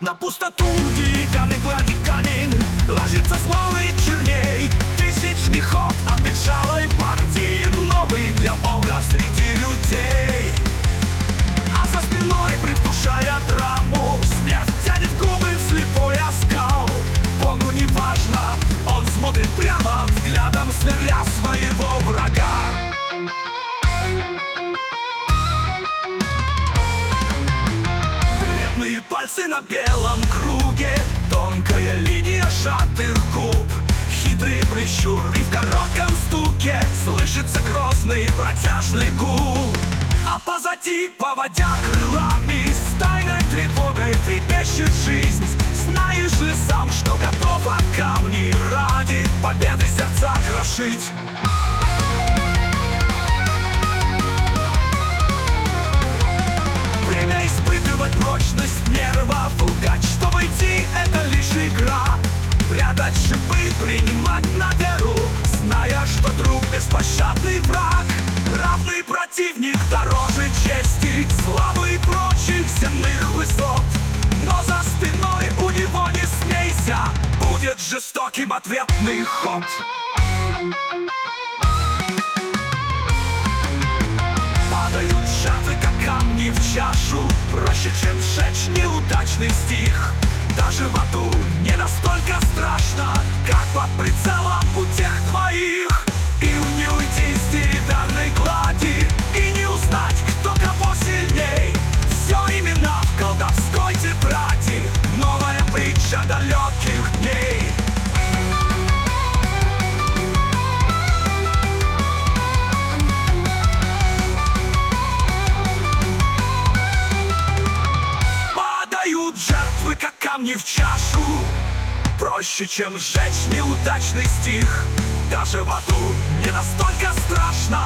На пустоту деревянный гладкий камень Ложится слой Бледные пальцы на белом круге Тонкая линия сжатых губ Хитрый прищур и в коротком стуке Слышится грозный протяжный гул. А позади, поводя крылами С тайной тревогой трепещет жизнь. Знаешь ли сам, что готов от камней Ради победы сердца крошить чести Славы и прочих земных высот. Но за спиной у него не смейся Будет жестоким ответный ход. Падают шатры, как камни в чашу Проще, чем сжечь неудачный стих. Даже в аду не настолько страшно Как под прицелом у тех твоих камни в чашу. Проще, чем сжечь неудачный стих. Даже в аду не настолько страшно